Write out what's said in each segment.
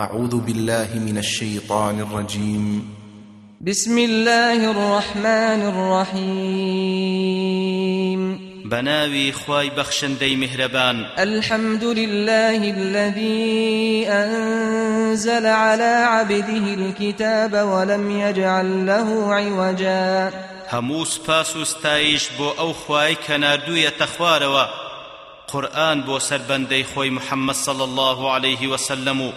أعوذ بالله من الشيطان الرجيم. بسم الله الرحمن الرحيم. بناوي خواي بخشندي مهربان. الحمد لله الذي أنزل على عبده الكتاب ولم يجعل له عوجا. هموس پاس ستايش بو أو خواي كناردوية تخواروا قرآن بو سربندي خوي محمد صلى الله عليه وسلم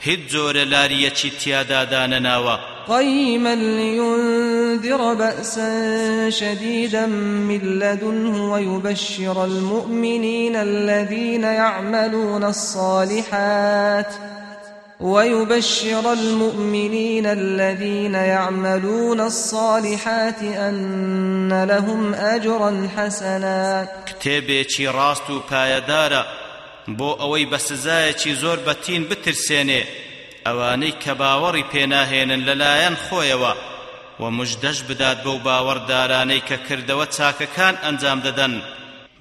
هیچ جۆرە لاریەکی تیادا ناوا. قيما لينذر بأسا شديدا من لدنه ويبشر المؤمنين الذين يعملون الصالحات ويبشر المؤمنين الذين يعملون الصالحات أن لهم أجرا حسنا. كتابي راستو بايدارا بۆ ئەوەی بە سزایەکی زۆر بەتین بترسێنێ ئەوانەی کە باوەڕی پێناهێنن لەلایەن خۆیەوە و مژدەش بدات بەو باوەڕدارانەی کە کردەوە چاکەکان ئەنجام دەدەن.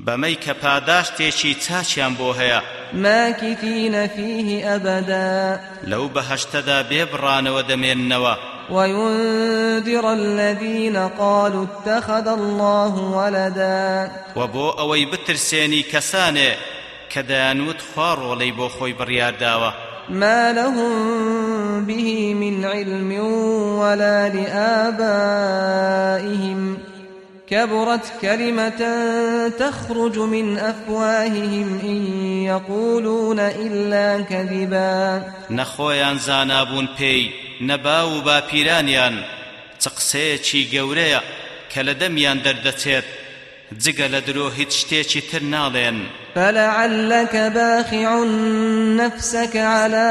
بەمەی کە پاداشتێکی چاچیان بۆ هەیە. ماکیفینە فیه ئەبەدا. لەو بەهەشتەدا بێبڕانەوە دەمێننەوە. وينذر الذين قالوا اتخذ الله ولدا. وبو أوي بترسيني كساني کە دەیانوت خوا ڕۆڵەی بۆ خۆی بڕیارداوە. ما لهم به من علم ولا لآبائهم كبرت كلمة تخرج من أفواههم إن يقولون إلا كذبا. نخويان زانابون بي نباو گەورەیە کە لە دەمیان دەردەچێت. جگە لە درۆ هیچ شتێکی تر ناڵێن. فلعلك باخع نفسك على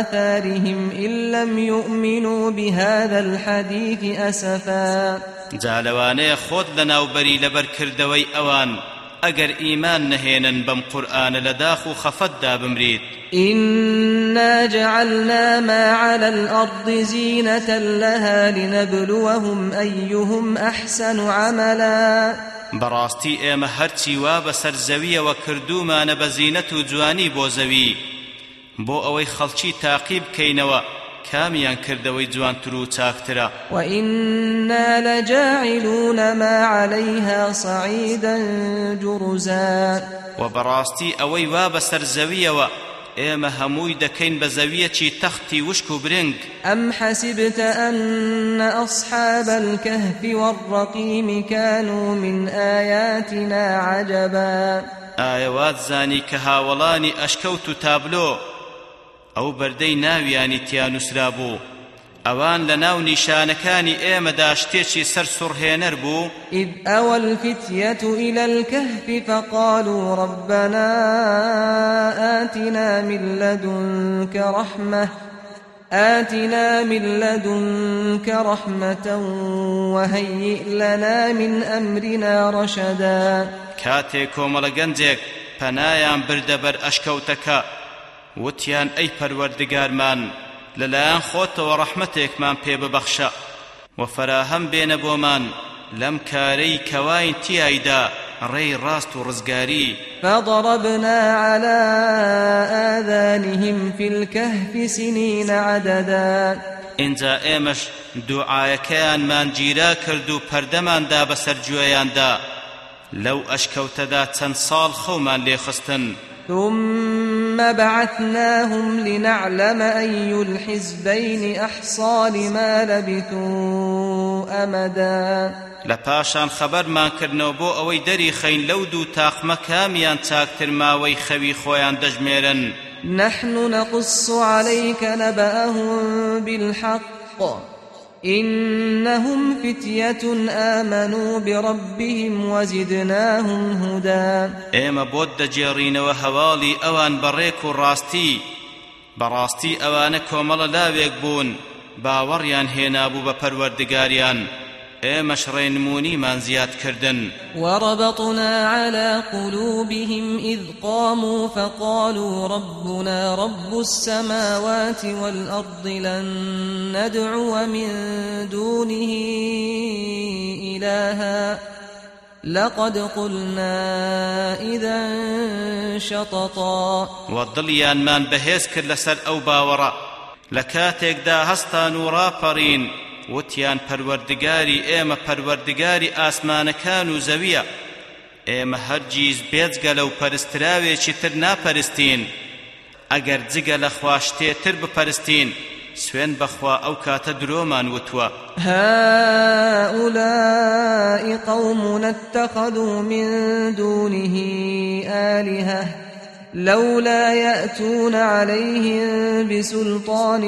آثارهم إن لم يؤمنوا بهذا الحديث أسفا. جالواني خود لنا وبري لبر كردوي أوان أجر إيمان نهينا بم قرآن لداخو خفدا بمريد إنا جعلنا ما على الأرض زينة لها لنبلوهم أيهم أحسن عملا. بەڕاستی ئێمە هەرچی وا بەسەر زەویەوە کردومانە بە زیینەت و جوانی بۆ زەوی بۆ ئەوەی خەڵکی تاقیب بکەینەوە كاميان كردوي جوان ترو تاكترا. وإنا لجاعلون ما عليها صعيدا جرزا. وبراستي أوي واب سرزوية ئێمە هەمووی دەکەین بە زەویەکی تەختی وشک و برنگ. ئەم حەسیبت أن أصحاب الكهف والرقيم كانوا من آياتنا عجبا. ئایا زانی کە هاوڵانی ئەشکەوت و تابلۆ؟ ئەو بەردەی ناویانی تیانوسرا بوو. ئەوان لە ناو نیشانەکانی ئێمەدا شتێکی سەر سوڕهێنەر بوو. إذ أوى الفتية إلى الكهف فقالوا ربنا آتنا من لدنك رحمة آتنا من لدنك رحمة وهيئ لنا من أمرنا رشدا. كاتي كومل گەنجێک پەنایان بردەبەر ئەشکەوتەکە. وتیان ئەی پەروەردگارمان لەلایەن خۆتەوە ڕەحمەتێکمان پێ ببەخشە. و فەراهەم بێنە بۆمان لەم کارەی کەواین تیایدا ڕێی ڕاست و ڕزگاری. فضربنا على آذانهم في الكهف سنين عددا. اینجا ئێمەش دوعاەکەیانمان گیرا کرد و پەردەماندا بەسەر گوێیاندا لەو ئەشکەوتەدا چەند ساڵ خەومان لێخستن. ثم بعثناهم لنعلم أي الحزبين أحصى لما لبثوا أمدا. خبر ما کرنەوە بۆ ئەوەی دەری خەین لەو دوو تاقمە کامیان چاکتر ماوەی خەوی خۆیان دەژمێرن. نحن نقص عليك نبأهم بالحق. إنهم فتية آمنوا بربهم وزدناهم هدى. ئێمە بۆت دەگێڕین هەواڵی ئەوان بەڕێک و راستی بەڕاستی ئەوان کۆمەڵە لاوێک بوون باوەڕیان هێنابوو بە پەروەردگاریان ئێمەش ڕێنمونیمان زیاد کردن. وربطنا على قلوبهم إذ قاموا فقالوا ربنا رب السماوات والأرض لن ندعو من دونه إلها. لقد قلنا إذا شططا. وەدڵیانمان بەهێز کرد لەسەر ئەو باوەڕە لە کاتێکدا هەستان و ڕاپەڕین وتیان پەروەردگاری ئێمە پەروەردگاری ئاسمانەکان و زەویە. ئێمە هەرگیز بێجگە لەو پەرستراوێکی تر ناپەرستین. ئەگەر جگە لە خواشتێتر بپەرستین سوێن بەخوا ئەو کاتە درۆمان وتووە. هؤلاء قوم اتخذوا من دونه آلهة لولا يأتون عليهم بسلطان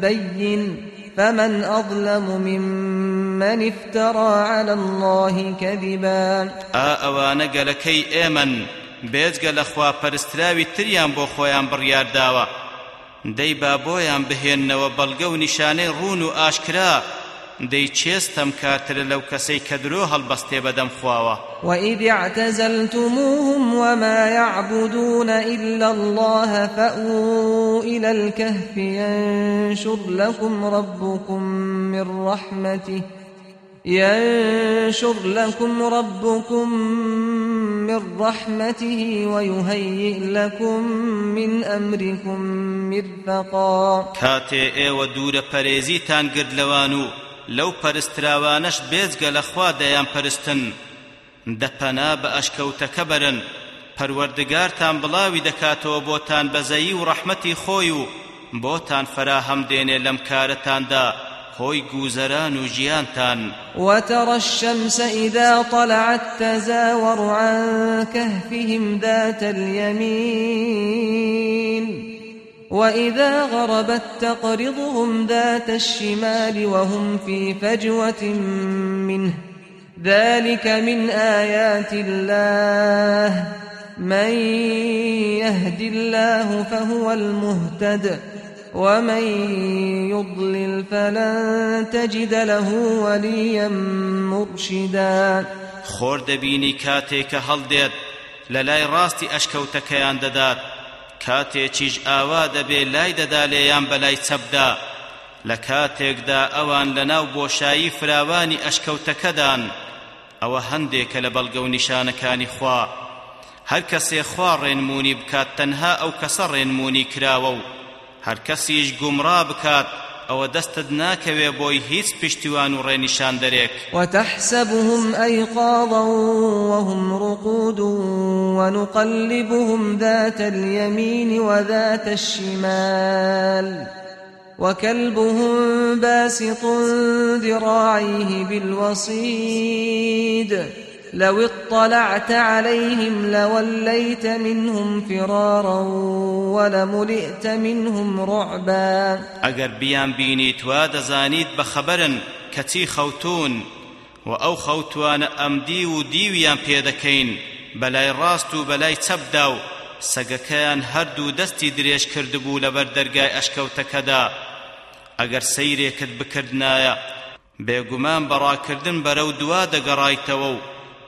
بين فمن أظلم ممن افترى على الله كذبا. ئەوانە گەلەکەی ئێمن بێجگە لە خوا پەرستراوی تریان بۆ خۆیان بڕیارداوە دەی با بۆیان بهێننەوە بەڵگە و نیشانەی ڕون و دەی چێستەم کاترە لەو کەسەی کە درۆ هەڵبەستێ بەدەم خواوە. وإذ اعتزلتموهم وما يعبدون إلا الله فأووا إلى الكهف ينشر لكم ربكم من رحمته ينشر لكم ربكم من رحمته ويهيئ لكم من أمركم مرفقا. كاتي أيوه دور پريزيتان گرد لوانو لو پرستراوانش بێزگە لە خوا دەیان پەرستن. دەپەنا بە ئەشکەوتەکە بەرن. پەروەردگارتان بڵاوی دەکاتەوە بۆتان بەزەیی و ڕەحمەتی خۆی و بۆتان فراهەم دێنێ لەم کارەتاندا هۆی گوزەران و ژیانتان. وترى الشمس إذا طلعت تزاور عن كهفهم ذات اليمين. وإذا غربت تقرضهم ذات الشمال وهم في فجوة منه ذلك من آيات الله من يهد الله فهو المهتد ومن يضلل فلن تجد له وليا مرشدا دەبینی کاتێکە هەڵدێت لە لای ڕاستی ئەشکەوتەکەیان دەدات. کاتێکیش ئاوا دەبێ لای دەدا لێیان بەلای چەپدا. لە کاتێکدا ئەوان لەناو بۆشایی فراوانی ئەشکەوتەکەدان. ئەوە هەندێکە لە بەڵگە و نیشانەکانی خوا. هەر کەسێ خوا ڕێنمونی بکات تەنها ئەو کەسە ڕێنمونی کراوە و هەر کەسیش گومڕا بکات ئەوە دەستت ناکەوێ بۆی هیچ پشتیوان و ڕێنیشان دەرێک. وتحسبهم أيقاظا وهم رقود ونقلبهم ذات اليمين وذات الشمال وكلبهم باسط ذراعيه بالوصيد لو اطلعت عليهم لوليت منهم فرارا ولملئت منهم رعبا. اگر بیان بینیت وا دەزانیت بەخەبەرن کەچی خەوتون و ئەو خەوتوانە ئەمدی و دیویان پێدەکەین بەلای ڕاست و بەلای چەپدا و سەگەکەیان هەردوو دەستی درێژ کردبوو لەبەر دەرگای ئەشکەوتەکەدا. ئەگەر سەیرێکت بکردنایە بێگومان بەڕاکردن بەرەو دوا دەگەڕایتەوە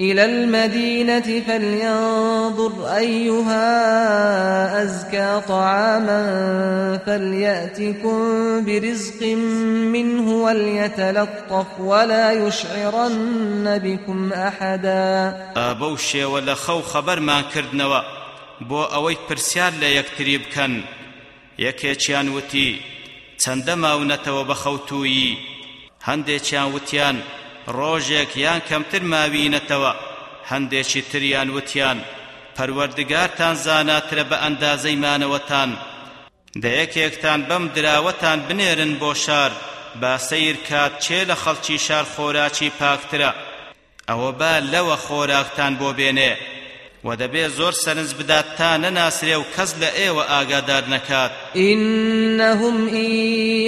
إلى المدينة فلينظر أيها أزكى طعاما فليأتكم برزق منه وليتلطف ولا يشعرن بكم أحدا. أبوشي ولا خو خبر ما كردنوا بو أوي پرسیار لە یەکتری بکەن. یەکێکیان وتی چەندە ماونەتەوە بە خەوتوویی هەندێکیان وتیان ڕۆژێک یان کەمتر ماوینەتەوە. هەندێکی تریان وتیان. پەروەردگارتان زاناترە بە ئەندازەی مانەوەتان. دەیەکێکتان بەم دراوەتان بنێرن بۆ شار. با سەیر کات چێ لە خەڵکی شار خۆراکی پاکترە. ئەوە با لەوە خۆراکتان بۆ بێنێ. و دەبێ زۆر سەرنج بدات تا نەناسرێ و کەس لە ئێوە ئاگادار نەکات. إنهم إن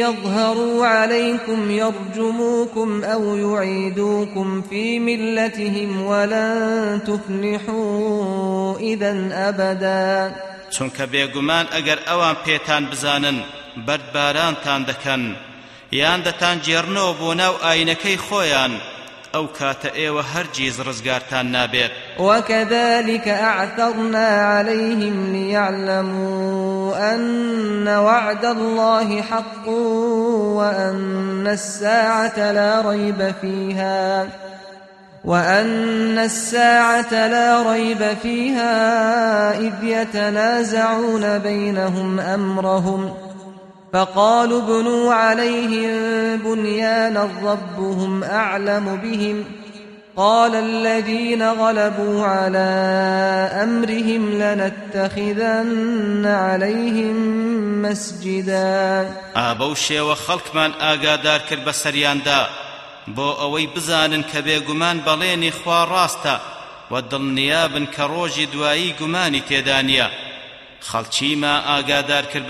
يظهروا عليكم يرجموكم أو يعيدوكم في ملتهم ولن تفلحوا إذا أبدا. چونکە بێگومان ئەگەر ئەوان پێتان بزانن بەردبارانتان دەکەن. یان دەتان جێڕنەوە بۆ ناو ئاینەکەی خۆیان. ئەو کاتە ئێوە هەرگیز ڕزگارتان نابێت وكذلك أعثرنا عليهم ليعلموا أن وعد الله حق وأن الساعة لا ريب فيها. وأن الساعة لا ريب فيها إذ يتنازعون بينهم أمرهم. فقالوا ابنوا عليهم بنيانا ربهم أعلم بهم. قال الذين غلبوا على أمرهم لنتخذن عليهم مسجدا. ئابەو وخلق من ئاگادار کرد بە سەریاندا. بۆ ئەوەی بزانن کە بێگومان بەڵێنی خوا ڕاستە و دڵنیابن کە ڕۆژی دوایی گومانی تێدا نییە خەڵچیما ئاگادار کرد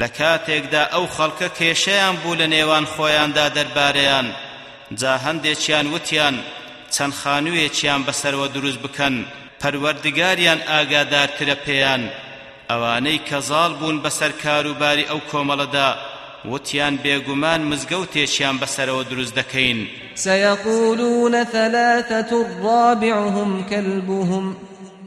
لە کاتێکدا ئەو خەڵکە کێشەیان بوو لە نێوان خۆیاندا دەربارەیان. جا هەندێکیان وتیان چەند خانوویەکیان بەسەرەوە دروست بکەن. پەروەردگاریان ئاگادارترە پێیان. ئەوانەی کەزاڵ بوون بەسەر کاروباری ئەو کۆمەڵەدا وتیان بێگومان مزگەوتێکیان بەسەرەوە دروست دەکەین. سيقولون ثلاثة رابعهم كلبهم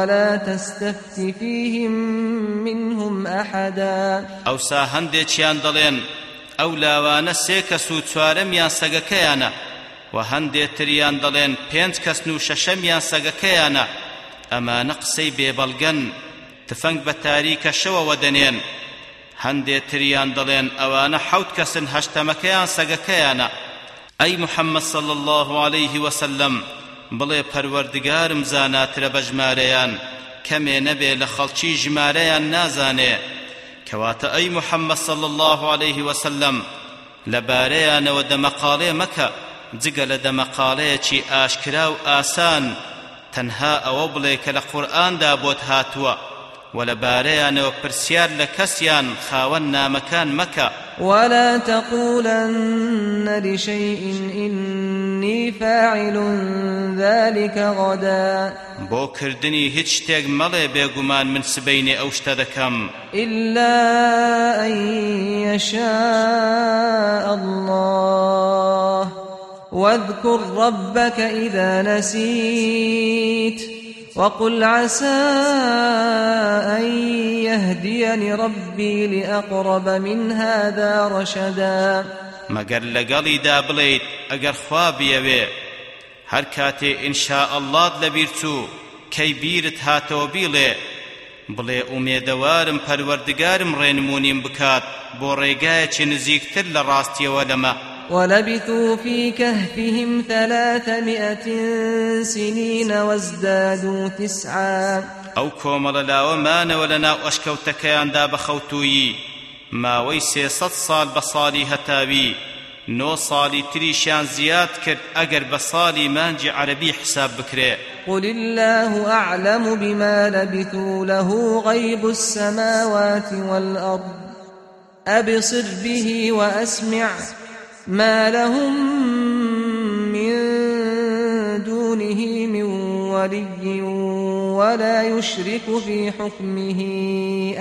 ولا تستفت فيهم منهم أحدا. أو ساهندي چيان دلين ئەو لاوانە سێ کەس و چوارەمیان سەگەکەیانە و هەندێک تریان دەڵێن پێنج کەسن و شەشەمیان سەگەکەیانە ئەمانە قسەی بێبەڵگەن تفەنگ بە تاریکە شەوەوە دەنێن هەندێک تریان دەڵێن ئەوانە حەوت کەسن هەشتەمەکەیان سەگەکەیانە ئەی محەممەد صلى الله عليه وسلم بڵێ پەروەردگارم زاناترە بە ژمارەیان کەمێ نەبێ لە خەڵکی ژمارەیان نازانێ. کەواتە ئەی محەممەد صلى الله عليه وسلم لەبارەیانەوە دەمەقاڵێ مەکە جگە لە دەمەقاڵەیەکی ئاشکرا و ئاسان تەنها ئەوە بڵێ کە لە قورئاندا بۆت هاتووە. ولباريان وبرسيار لكسيان خاون نامكان مكة. ولا تقولن لشيء إني فاعل ذلك غدا. بۆ کردنی هیچ شتێک مەڵێ بێگومان من سبەینێ ئەو شتە دەکەم إلا أن يشاء الله. واذكر ربك إذا نسيت. وقل عسى أن يهديني ربي لأقرب من هذا رشدا. مەگەر لەگەڵی دا بڵێیت ئەگەر خوا بیەوێ هەر کاتێ إن شاء الله لەبیرچوو کە بیرت هاتەوە بڵێ بڵێ ئومێدەوارم پەروەردگارم ڕێنمونیم بکات بۆ ڕێگایەکی نزیکتر لە ڕاستیەوە ولبثوا في كهفهم ثلاثمائة سنين وازدادوا تسعا. أو كومل لاومان ولنا أشكوتكيان دا بخوتوي. ما ويسي صد صال بصالي هتاوي. نو صالي تريشان زياد كرد أقر بصالي مانجي عربي حساب بكري. قل الله أعلم بما لبثوا له غيب السماوات والأرض. أبصر به وأسمع. ما لهم من دونه من ولي ولا يشرك في حكمه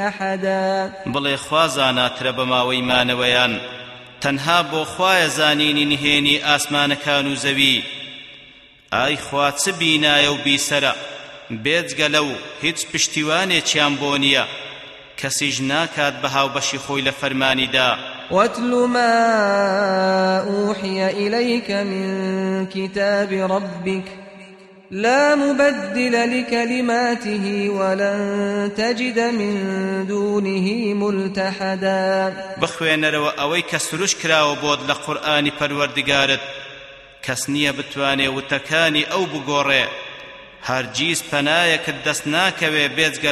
أحدا بڵێ خوازاناترە بەماوەی مانەوەیان. تەنها بۆ خوایە زانینی نهێنی ئاسمانەکان و زەوی. ئای خوا چ بینایە و بیسەرە؟ بێجگە لەو هیچ پشتیوانێکیان بۆ نییە. کەسیش ناکات بە هاوبەشی خۆی لە فەرمانیدا. واتل ما أوحي إليك من كتاب ربك لا مبدل لكلماته ولن تجد من دونه ملتحدا. بخوێنەرەوە ئەوەی کە سروش کراوە بۆت لە قورئانی پەروەردگارت. کەس نییە بتوانێ وتەکانی ئەو بگۆڕێ. هەرگیز پەنایەکت دەست ناکەوێ بێجگە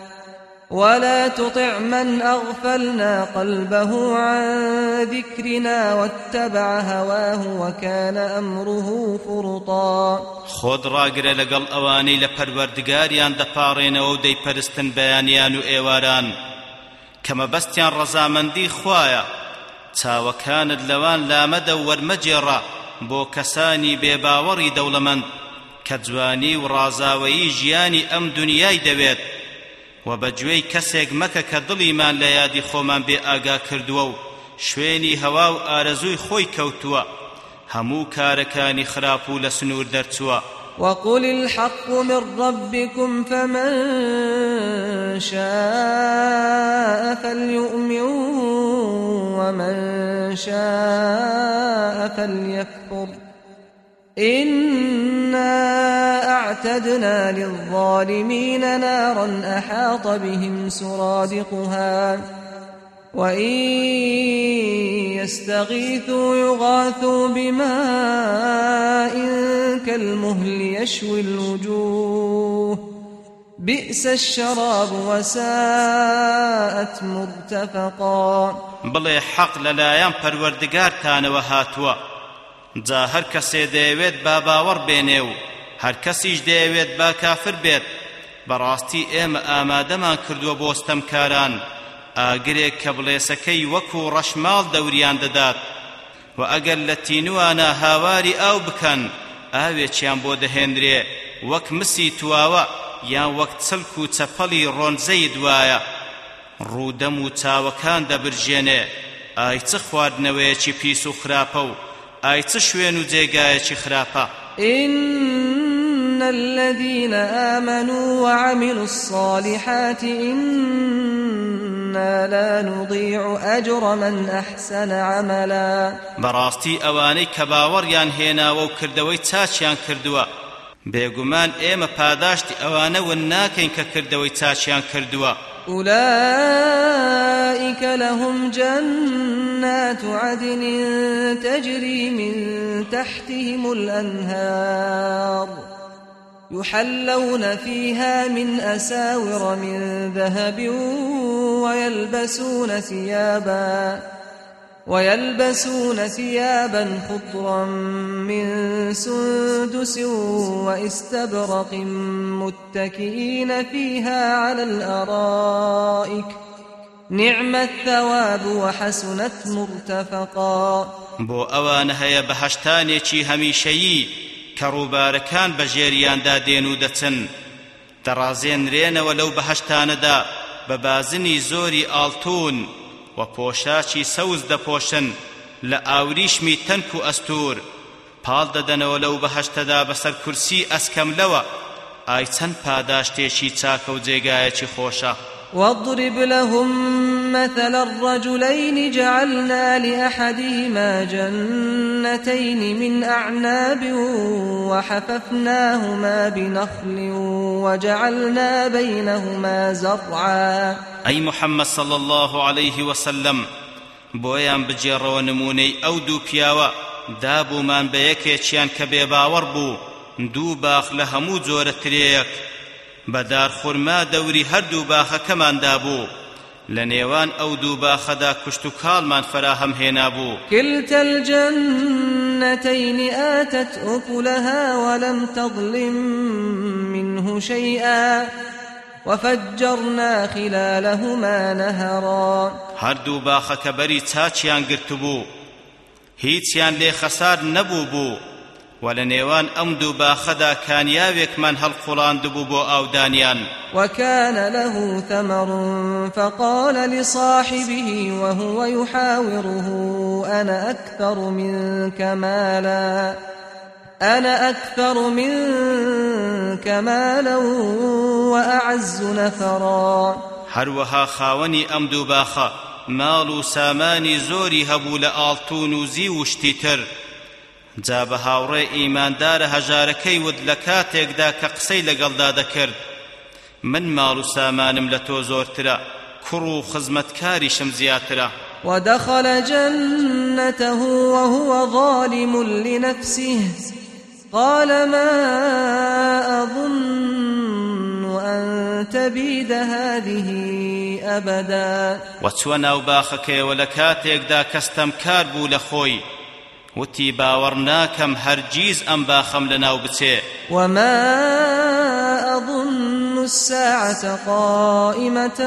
ولا تطع من أغفلنا قلبه عن ذكرنا واتبع هواه وكان أمره فرطا. خود راقر لقل أواني لپروردگاريان دپارين ودي پرستن بيانيان وإيواران کە مەبەستیان ڕەزامەندی خوایە چاوەکانت لەوان لامەدە و مەگێڕە بۆ کەسانی بێباوەڕی دەوڵەمەند کە جوانی و ڕازاوەیی ژیانی ئەم دنیایەت دەوێت و بەگوێی کەسێک مەکە کە دڵیمان لە یادی خۆمان بێ ئاگا کردووە و شوێنی هەوا و ئارەزووی خۆی کەوتووە. هەموو کارەکانی خراپ و لە سنوور دەرچووە. وقل الحق من ربكم فمن شاء فليؤمن ومن شاء فليكفر إنا أعتدنا للظالمين نارا أحاط بهم سرادقها وإن يستغيثوا يغاثوا بماء كالمهل يشوي الوجوه بئس الشراب وساءت مرتفقا بڵێ حەق لەلایەن پەروەردگارتانەوە هاتووە. جا هەر کەسێ دەیەوێت با باوەڕ بێنێ و هەر کەسیش دەیەوێت با کافر بێت. بەڕاستی ئێمە ئامادەمان کردووە بۆ ستەمکاران. ئاگرێک کە بڵێسەکەی وەکو ڕەشماڵ دەوریان دەدات. و ئەگەر لە تینوانە هاواری ئاو بکەن ئاوێکیان بۆ دەهێنرێ. وەک مسی تواوە یان وەک چلک و چەپەڵی ڕۆنزەی دوایە. ڕوودەم و چاوەکان دەبرژێنێ. ئای چ خواردنەوەیەکی پیس و خراپە و ئای چ شوێن و جێگایەکی خراپە إن الذين آمنوا وعملوا الصالحات إنا لا نضيع أجر من أحسن عملا. بەڕاستی ئەوانەی کە باوەڕیان هێناوە و کردەوەی چاچیان کردووە بێگومان ئێمە پاداشتی ئەوانە ون ناکەین کە کردەوەی چاچیان کردووە. أولئك لهم جنات عدن تجري من تحتهم الأنهار. يحلون فيها من أساور من ذهب ويلبسون ثيابا. ويلبسون ثيابا خضرا من سندس واستبرق متكئين فيها على الأرائك. نعم الثواب وحسنت مرتفقا. بۆ ئەوانە هەیە بەهشتانێکی هەمیشەیی کە ڕووبارەکان بە ژێریاندا دێن و دەچن. دەڕازێنرێنەوە لەو بەهشتانەدا بە بازنی زۆری ئاڵتون و پۆشاچی سەوز دەپۆشن لە ئاوریشمی تەنک و ئەستور. پاڵ دەدەنەوە لەو بەهشتەدا بەسەر کورسی ئەسکەملەوە ئای چەند پاداشتێکی چاکە و جێگایەکی خۆشە. واضرب لهم مثل الرجلين جعلنا لأحدهما جنتين من أعناب وحففناهما بنخل وجعلنا بينهما زرعا. أي محمد صلى الله عليه وسلم بۆیان بجێڕەوە نمونەی ئەو دوو پیاوە دابوومان بە یەکێکیان کە بێباوەڕ بوو دوو باخ لە هەموو جۆرە ترەیەک بەدار خورما دەوری هەردوو باخەکەماندا بوو لە نێوان ئەو دوو باخەدا کوشت و کاڵمان فراهەم هێنا بوو. الجنتين آتت أكلها ولم تظلم منه شيئا وفجرنا خلالهما نهرا. هەردوو باخەکە بەری چاچیان گرت بوو. هیچیان لێ خەسار نەبوو بوو و لە نێوان ئەم دوو باخەدا کانیاوێکمان هەڵقوڵاند بوو بۆ ئاودانیان وكان له ثمر فقال لصاحبه وهو يحاوره أنا أكثر منك مالا. أنا أكثر منك مالا وأعز نفرا. هەروەها خاوەنی ئەم دوو باخە ماڵ و سامانی زۆری هەبوو لە جا بە هاوڕێ ئیماندارە هەژارەکەی ود لە کاتێکدا کە قسەی لەگەڵدا دەکرد. من ماڵ و سامانم لە تۆ زۆرترە کوڕ و خزمەتکاریشم زیاترە. ودخل جنته وهو ظالم لنفسه. قال ما أظن أن تبيد هذه أبدا. لە کاتێکدا کەستەم کار بوو لە خۆی. وتی باوەڕ ناکەم هەرگیز ئەم باخەم لەناو بچێ. وما أظن الساعة قائمة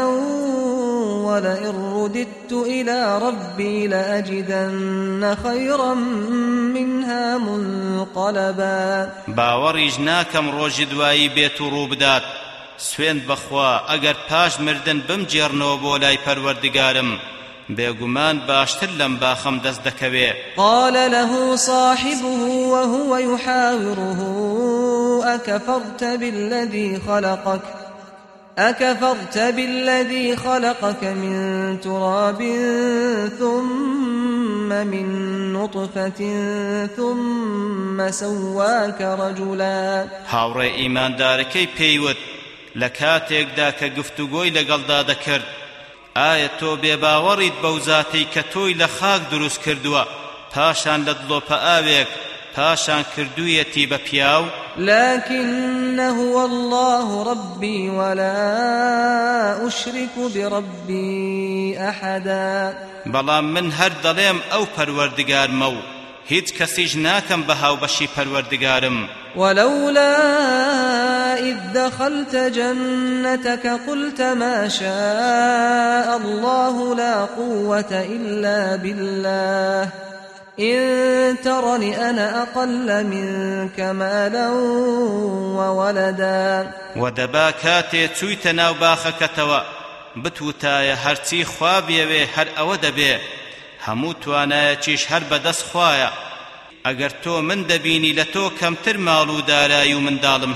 ولئن رددت إلى ربي لأجدن خيرا منها منقلبا. باوەڕیش ناکەم ڕۆژی دوایی بێت و ڕوو بدات. سوێند بەخوا ئەگەر پاش مردن بمجێڕنەوە بۆ لای پەروەردگارم. بێگومان باشتر لەم باخەم دەست دەکەوێ. قال له صاحبه وهو يحاوره أكفرت بالذي خلقك؟ أكفرت بالذي خلقك من تراب ثم من نطفة ثم سواك رجلا. هاوڕێ ئیماندارەکەی پێیوت لە کاتێکدا کە گفتوگۆی لەگەڵدا دەکرد. ئایا تۆ بێباوەڕیت بەو زاتەی کە تۆی لە خاک دروست کردووە؟ پاشان لە دڵۆپە ئاوێک پاشان کردوویەتی بە پیاو؟ لكن هو الله ربي ولا أشرك بربي أحدا. بەڵام من هەر دەڵێم ئەو پەروەردگارمە و هیچ کەسیش ناکەم بە هاوبەشی پەروەردگارم. ولولا إذ دخلت جنتك قلت ما شاء الله لا قوة إلا بالله. إن ترني أنا أقل منك مالا وولدا. ودەبا کاتێ چوویتە ناو باخەکەتەوە بتوتایە هەرچی خوا بێوێ هەر ئەوە دەبێ. هەموو توانایەکیش هەر بەدەست خوایە. ئەگەر تۆ من دەبینی لە تۆ کەمتر ماڵ و دارایی و منداڵم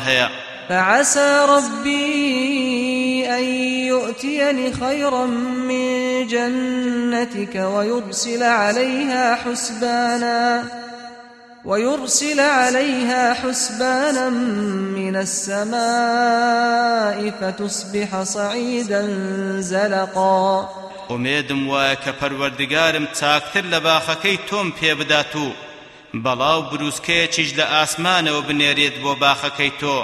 فعسى ربي أن يؤتيني خيرا من جنتك ويرسل عليها حسبانا ويرسل عليها حسبانا من السماء فتصبح صعيدا زلقا. ئومێدم وایە کە پەروەردگارم چاکتر لە باخەکەی تۆم پێ بدات و بەڵاو بروسکەیەکیش لە ئاسمانەوە بنێرێت بۆ باخەکەی تۆ.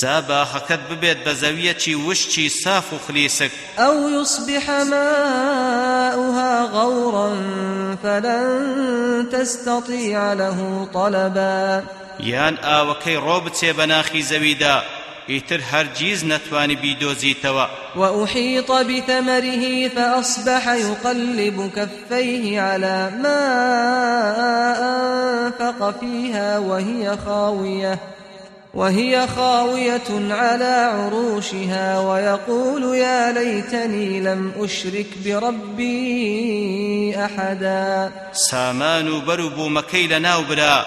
جا باخەکەت ببێت بە زەویەکی وشتی ساف و خلیسک. أو يصبح ماؤها غورا فلن تستطيع له طلبا. یان ئاوەکەی ڕۆ بچێ بە ناخی زەویدا. ئیتر هەرگیز نەتوانی بیدۆزیتەوە. وأحيط بثمره فأصبح يقلب كفيه على ما أنفق فيها وهي خاوية وهي خاوية على عروشها ويقول يا ليتني لم أشرك بربي أحدا. سامان و بەر و بوومەکەی لە ناو برا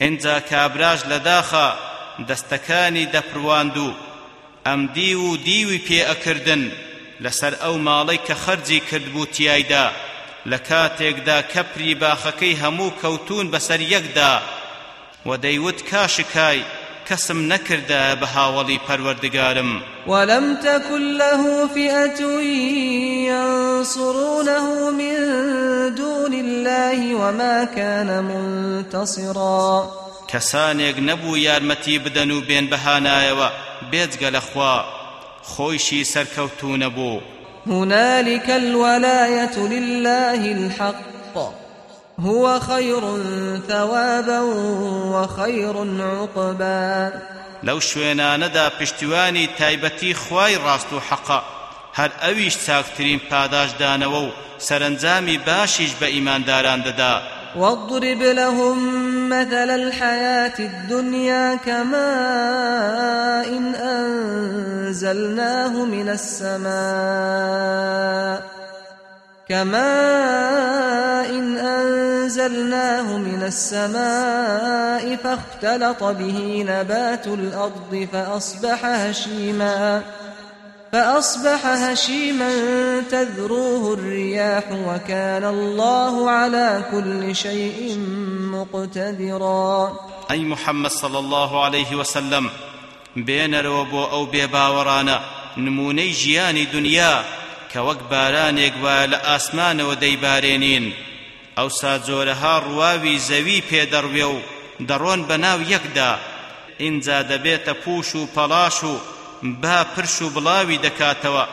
ئینجا کابراژ لە داخە دەستەکانی دەپڕواند و ئەم دی و دیوی پێ ئەکردن لەسەر ئەو ماڵەی کە خەرجی کردبوو تیایدا لە کاتێکدا کەپری باخەکەی هەموو کەوتون بەسەر یەکدا و دەیوت کاشکای کەسم نەکردە بە هاوڵی پەروەردگارم. ولم تكن له فئة ينصرونه من دون الله وما كان منتصرا. کەسانێک نەبوو یارمەتی بدەن و بێن بەهانایەوە بێجگە لەخوا خۆیشی سەرکەوتوو نەبوو. هنالك الولاية لله الحق. هو خير ثوابا وخير عقبا. لەو شوێنانەدا پشتیوانی تایبەتی خوای ڕاست و حەقە هەر ئەویش چاکترین پاداشدانەوە و سەرنجامی باشیش بە ئیمانداران دەدا. واضرب لهم مثل الحياة الدنيا كماء إن أنزلناه من السماء. كماء إن أنزلناه من السماء فاختلط به نبات الأرض فأصبح هشيما فأصبح هشيما تذروه الرياح وكان الله على كل شيء مقتدرا ئەی محمد صلى الله عليه وسلم بهێنەرەوە بۆ ئەو بێباوەڕانە نمونەی ژیانی دنیا کە وەک بارانێک وایە لە ئاسمانەوە دەیبارێنین. ئەوسا جۆرەها ڕووەکی زەوی پێدەڕوێ و دەڕۆن بەناو یەکدا. ئینجا دەبێتە پوش و پەلاش و با پرش و بڵاوی دەکاتەوە.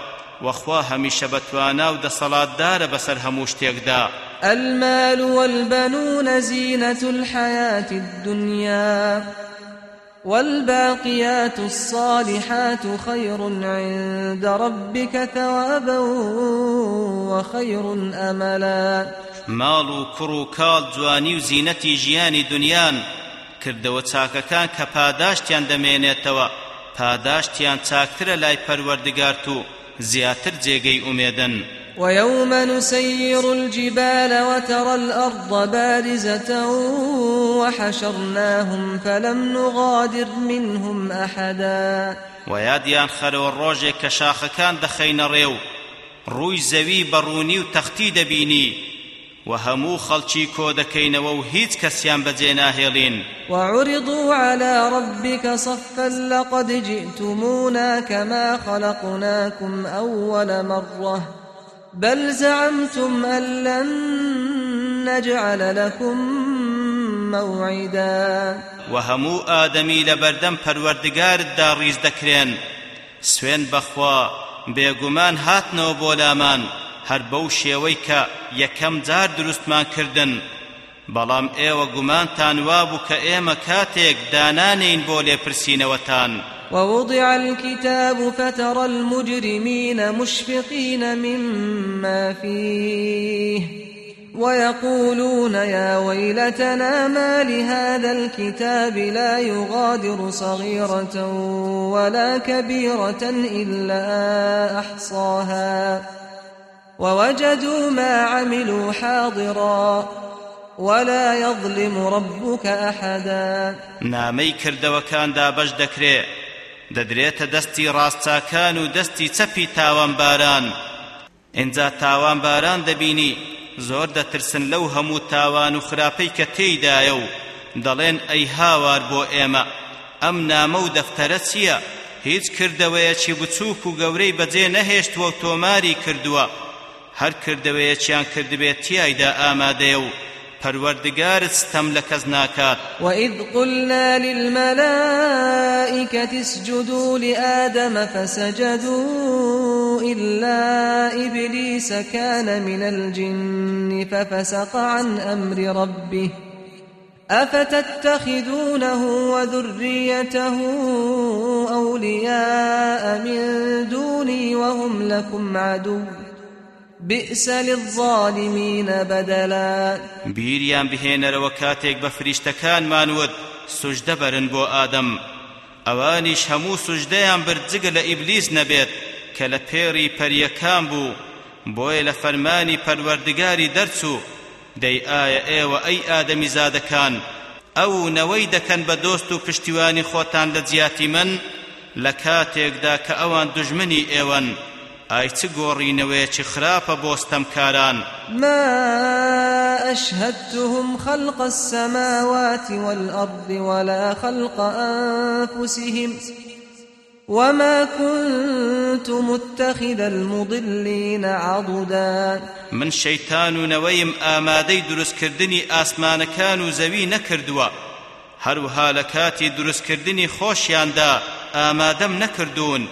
وەخوا هەمیشە بەتوانا و دەسەڵاتدارە بەسەر هەموو شتێکدا. المال والبنون زينة الحياة الدنيا والباقيات الصالحات خير عند ربك ثوابا وخير أملا. ماڵ و کوڕ و کاڵ جوانی و زینەتی ژیانی دنیان کردەوە چاکەکان کە پاداشتیان دەمێنێتەوە. پاداشتیان چاکترە لای پەروەردگارت و ويوم نسير الجبال وترى الأرض بارزة وحشرناهم فلم نغادر منهم أحدا. وياديان خەرەوە ڕۆژێک کە شاخەکان دەخەینە ڕێو ڕووی زەوی بەڕوونی و تەختی دەبینی و هەموو خەڵکی کۆ دەکەینەوە و هیچ کەسیان بەجێ ناهێڵین وعرضوا على ربك صفا لقد جئتمونا كما خلقناكم أول مرة. بل زعمتم أن لن نجعل لكم موعدا. وهمو آدمي لبردم پروردگارتدا ڕیز دەکرێن سوێن بەخوا بێگومان هاتنەوە بۆ لامان. هەر بەو شێوەی کە یەکەم جار دروستمان کردن. بەڵام ئێوە گومانتان وابوو کە ئێمە کاتێک دانانین بۆ لێپرسینەوەتان. ووضع الكتاب فترى المجرمين مشفقين مما فيه ويقولون يا ويلتنا ما لهذا الكتاب لا يغادر صغيرة ولا كبيرة إلا أحصاها ووجدوا ما عملوا حاضرا ولا يظلم ربك أحدا نامەی کردەوەکاندا بەش دەکرێ. دەدرێتە دەستی ڕاستچاکان و دەستی چەپی تاوانباران. ئینجا تاوانباران دەبینی زۆر دەترسن لەو هەموو تاوان و خراپەی کە تێیدایە و دەڵێن ئەی هاوار بۆ ئێمە. ئەم نامە و دەفتەرە چییە؟ هیچ کردەوەیەکی بچووک و گەورەی بەجێ نەهێشتووە و تۆماری کردووە. هەر کردەوەیەکیان کردبێت تیایدا ئامادەیە و پەروەردگارت ستەم لە کەس ناکات وإذ قلنا للملائكة اسجدوا لآدم فسجدوا إلا إبليس كان من الجن ففسق عن أمر ربه. أفتتخذونه وذريته أولياء من دوني وهم لكم عدو بئس للظالمين بدلا بیریان بهێنەرەوە کاتێک بە فریشتەکانمان وت سوژدە بەرن بۆ ئادەم. ئەوانیش هەموو سوژدەیان برد جگە لە ئیبلیس نەبێت کە لە پێڕی پەریەکان بوو. بۆیە لە فەرمانی پەروەردگاری دەرچوو. دەی ئایا ئێوە ئەی ئادەمی زادەکان. ئەو نەوەی دەکەن بە دۆست و پشتیوانی خۆتان لە جیاتی من لە کاتێکدا کە ئەوان دژمنی ئێوەن. ئای چ گۆڕینەوەی چ خراپە بۆستەمکاران ما أشهدتهم خلق السماوات والأرض ولا خلق أنفسهم وما كنت متخذ المضلين عضدا من شيطان نويم آمادي دروس كردني آسمان كانوا زوي نكردوا هروها لكاتي دروس كردني خوشيان دا آمادم نكردون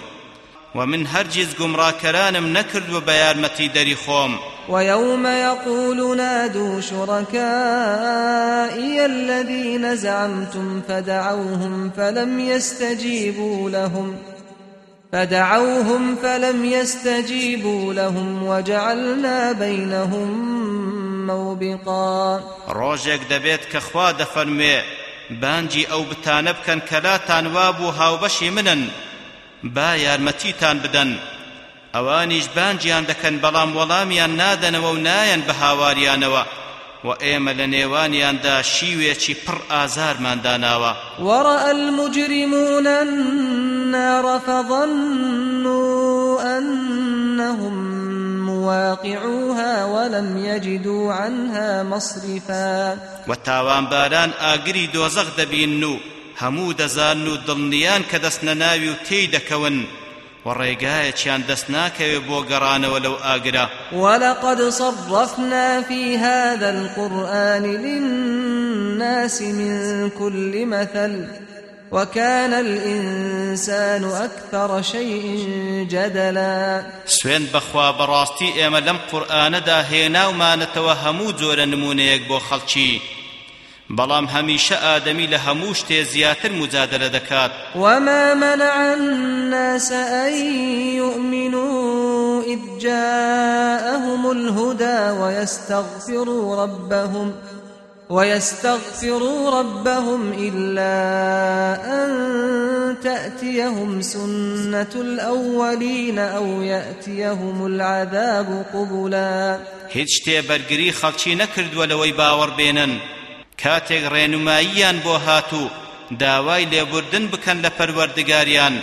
ومن هرجز گمڕاکەرانم نەکرد و بە یارمەتی دەری خۆم. ويوم يقول نادوا شركائي الذين زعمتم فدعوهم فلم يستجيبوا لهم فدعوهم فلم يستجيبوا لهم وجعلنا بينهم موبقا. ڕۆژێک دەبێت کە خوا دەفەرمێ بانجی ئەو بتانە بکەن کە لاتان وابوو هاوبەشی منن. با یارمەتیتان بدەن. ئەوانیش بانجیان دەکەن بەڵام وەڵامیان نادەنەوە و نایەن بە هاواریانەوە. و ئێمە لە نێوانیاندا شیوێکی پڕ ئازارمان داناوە ورأى المجرمون النار فظنوا أنهم مواقعوها ولم يجدوا عنها مصرفا. و تاوانباران ئاگری دۆزەق دەبین و هەموو دەزان و دڵنیان کە دەستنە ناوی و تێی دەکەون و ڕێگایەکیان دەست ناکەوێ بۆ گەڕانەوە لەو ئاگرا. ولقد صرفنا في هذا القرآن للناس من كل مثل وكان الإنسان أكثر شيء جدلا. سوێن بەخوا بەڕاستی ئێمە لەم قورئانەدا هێناومانەتەوە هەموو جۆرە نمونەیەک بۆ خەڵکی. بەڵام هەمیشە ئادەمی لە هەموو شتێ زیاتر مجادلە دەکات. وما منع الناس أن يؤمنوا إذ جاءهم الهدى ويستغفروا ربهم ويستغفروا ربهم إلا أن تأتيهم سنة الأولين أو يأتيهم العذاب قبلا. هیچ شتێ بەرگری خەڵکی نەکردووە لەوەی باوەڕ بێنن. کاتێک ڕێنماییان بۆ هاتوو داوای لێبوردن بکەن لە پەروەردگاریان.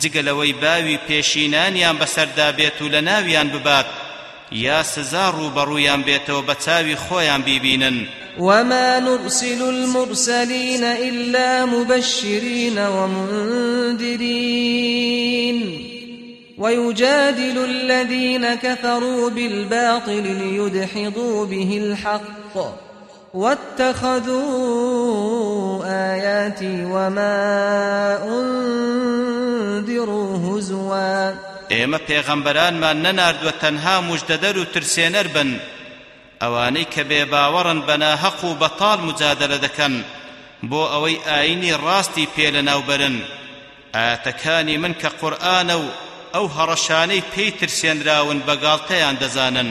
جگە لەوەی باوی پێشینانیان بەسەردا بێت و لە ناویان ببات. یا سزا ڕوبەڕوویان بێتەوە بە چاوی خۆیان بیبینن. وما نرسل المرسلين إلا مبشرين ومنذرين. ويجادل الذين كفروا بالباطل ليدحضوا به الحق. واتخذوا آياتي وما أنذروا هزوا. ئێمە پێغەمبەرانمان نەناردووە تەنها مژدەدەر و ترسێنەر بن. ئەوانەی کە بێباوەڕن بە ناهەق و بەتاڵ مجادلە دەکەن بۆ ئەوەی ئاینی ڕاستی پێ لە ناوبەرن ئاەتەکانی من کە قورئانە و ئەو هەڕەشانەی پێی ترسێنراون بەگاڵتەیان دەزانن.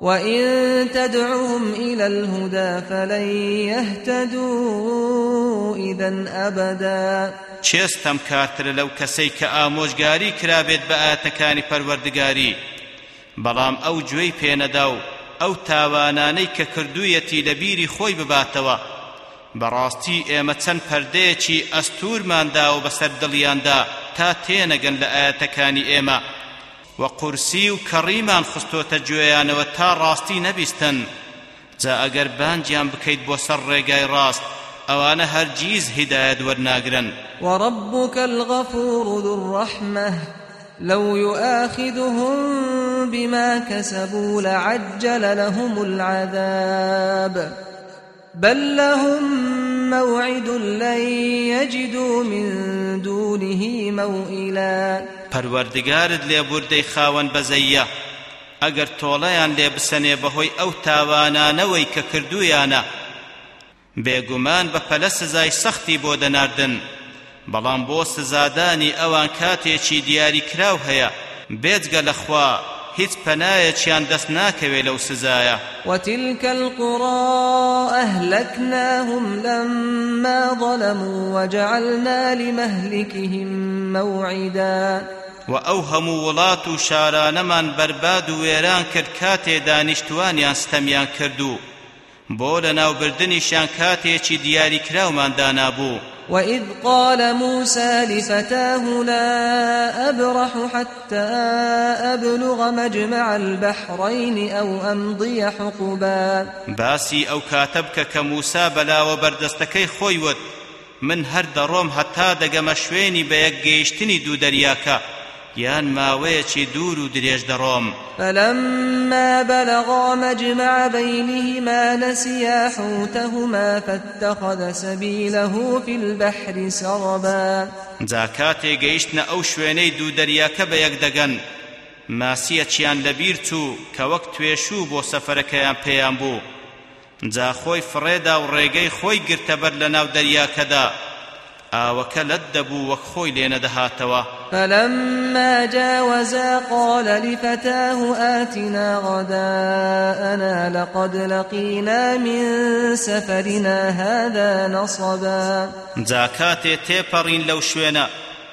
وإن تدعهم إلى الهدى فلن يهتدوا إذا أبدا. چێستەم کاترە لەو کەسەی کە ئامۆژگاری کرابێت بە ئاتەکانی پەروەردگاری. بەڵام ئەو گوێی پێنەدا و ئەو تاوانانەی کە کردوویەتی لە بیری خۆی بباتەوە. بەڕاستی ئێمە چەند پەردەیەکی ئەستورماندا و بەسەر دڵیاندا تا تێنەگەن لە ئاەتەکانی ئێمە. و قورسی و کەڕیمان خستۆتە گوێیانەوە تا ڕاستی نەبیستن جا ئەگەر بانجیان بکەیت بۆ سەر ڕێگای ڕاست ئەوانە هەرگیز هیدایەت وەرناگرن وربك الغفور ذو الرحمة لو يؤاخذهم بما كسبوا لعجل لهم العذاب. بل لهم موعد لن يجدوا من دونه موئلا. پەروەردگارت لێبوردەی خاوەن بەزەیە. ئەگەر تۆڵەیان لێ بسەنێ بەهۆی ئەو تاوانانەوەی کە کردویانە بێگومان بە پەلە سزای سەختی بۆ دەناردن. بەڵام بۆ سزادانی ئەوان کاتێکی دیاری کراو هەیە. بێجگە لەخوا. هیچ پەنایەکیان دەست ناکەوێ لەو سزایە. وتلك القرى أهلكناهم لما ظلموا وجعلنا لمهلكهم موعدا. و ئەو هەموو وڵات و شارانەمان بەرباد و وێران کرد کاتێ دانیشتوانیان ستەمیان کردو. بۆ لە ناوبردنیشیان کاتێکی دیاری کراومان دانابوو وإذ قال موسى لفتاه لا أبرح حتى أبلغ مجمع البحرين أو أمضي حقبا. باسی ئەو کاتە بکە کە موسا بەلاوە بەردەستەکەی خۆی وت من هەتا دەگەمە شوێنی بە یەک گەیشتنی دوو دەریاکە. یان ماوەیەکی دوور و درێژ دەڕۆم. فلما بلغا مجمع بينهما نسيا حوتهما فاتخذ سبيله في البحر سربا. جا کاتێ گەیشتنە ئەو شوێنەی دوو دەریاکە بە یەک دەگەن. ماسیەکیان لەبیر چوو کە وەک توێشوو بۆ سەفەرەکەیان پێیان بوو. جا خۆی فڕێدا و ڕێگەی خۆی گرتەبەر لە ناو دەریاکەدا. ئاوەکە لەت دەبوو وەک خۆی لێ نەدەهاتەوە فلما جاوزا قال لفتاه آتنا غداءنا لقد لقينا من سفرنا هذا نصبا. جا کاتێ تێپەڕین لەو شوێنە.